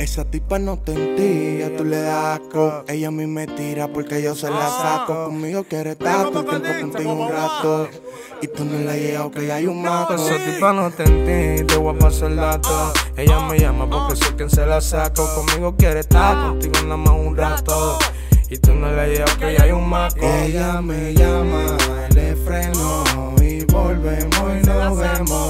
Esa tipa no te entía, tú le das asco. Ella a mí me tira porque yo se la saco. Conmigo quiere estar todo el tiempo contigo un rato. Y tú no le llegas que hay un maco. Esa tipa no te entí, te voy a pasar el dato. Ella me llama porque sé quien se la saco. Conmigo quiere estar contigo nada más un rato. Y tú no le llegas que hay un maco. Ella me llama, le freno y volvemos y nos vemos.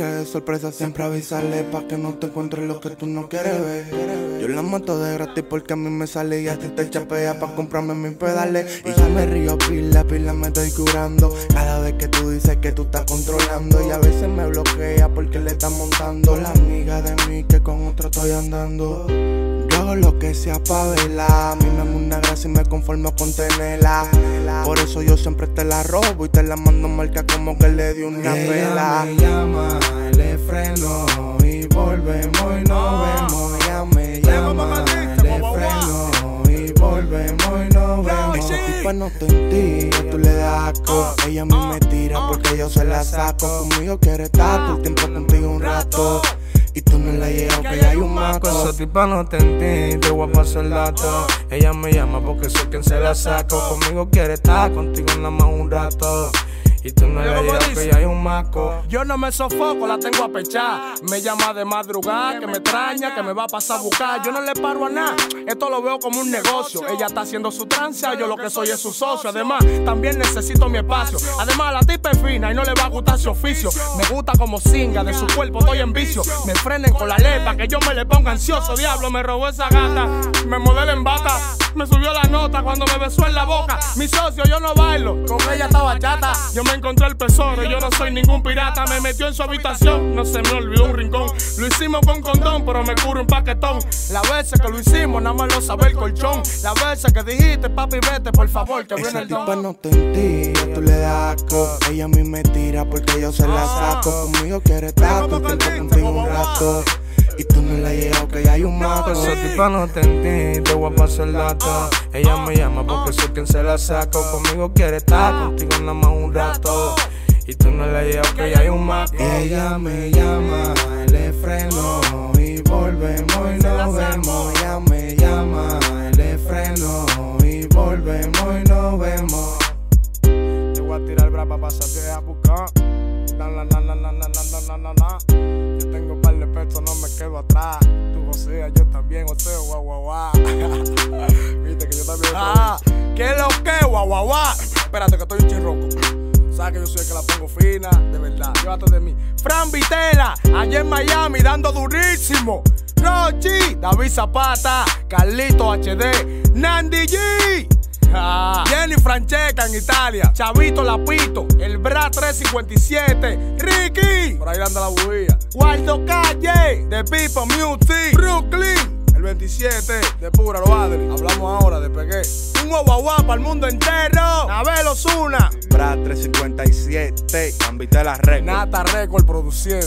Tires de sorpresa, siempre avisarle pa' que no te encuentres lo que tú no quieres ver. Yo la mato de gratis porque a mí me sale y a ti te chapea pa' comprarme mis pedales. Y ya me río pila, pila me estoy curando. Cada vez que tú dices que tú estás controlando. Y a veces me bloquea porque le está montando la amiga de mí que con otro estoy andando. Hago lo que sea pa' verla. A mí me una gracia y me conformo con tenerla. Por eso yo siempre te la robo y te la mando marca como que le di una vela. me llama, le freno y volvemos y nos vemos. Ella me llama, le freno y volvemos y nos vemos. Tipa no te entía, tú le das asco. Ella a mí me tira porque yo se la saco. Conmigo quiere estar todo el tiempo contigo un rato. Y tú no le llegas que hay un maco. Esa tipa no te entí, te voy a pasar el dato. Ella me llama porque sé quien se la saco. Conmigo quiere estar contigo nada más un rato. Y tú no le llegas que ya hay un maco. Yo no me sofoco, la tengo a pechar. Me llama de madrugada, que me extraña, que me va a pasar a buscar. Yo no le paro a nada, esto lo veo como un negocio. Ella está haciendo su tranza, yo lo que soy es su socio. Además, también necesito mi espacio. Además, la tipa es fina y no le va a gustar su oficio. Me gusta como singa, de su cuerpo estoy en vicio. Me frenen con la lepa, que yo me le ponga ansioso. Diablo, me robó esa gata, me modela en bata. Me subió la nota cuando me besó en la boca. Mi socio, yo no bailo, con ella estaba chata. Yo me encontré el tesoro, yo no soy ningún pirata. Me metió en su habitación, no se me olvidó un rincón. Lo hicimos con condón, pero me curo un paquetón. La veces que lo hicimos, nada más lo sabe el colchón. La veces que dijiste, papi, vete, por favor, que viene el tipa don. no te entía, tú le das asco. Ella a mí me tira porque yo se la saco. Conmigo quiere el tiempo contigo un rato. Y tú no le llegas que ya hay un maco. Esa tipa no te entí, te voy a pasar el dato. Ella me llama porque sé quien se la saco. Conmigo quiere estar contigo nada más un rato. Y tú no le llegas que ya hay un maco. Ella me llama, le freno y volvemos y nos vemos. Ella me llama, le freno y volvemos y nos vemos. Te voy a tirar brava para pasarte a buscar. Na, na, na, na, na, na, na, na, na. Yo tengo no me quedo atrás. Tú, o sea, yo también, o sea, guau, guau, guau. Viste que yo también. Ah, ¿qué es lo que, guau, guau, guau? Espérate, que estoy un chirroco. Sabes que yo soy el que la pongo fina, de verdad. Llévate de mí. Fran Vitela, allá en Miami, dando durísimo. Rochi, David Zapata, Carlito HD, Nandi G. Ah, Jenny Francesca en Italia, Chavito Lapito, el Bra 357, Ricky, por ahí anda la bujía, Waldo Calle, de Pipo Music, Brooklyn, el 27, de Pura Lo Adri. Hablamos ahora de Pegué. Un guau para el mundo entero, Abel Osuna, Bra 357, Ambitela Record. Nata Record produciendo.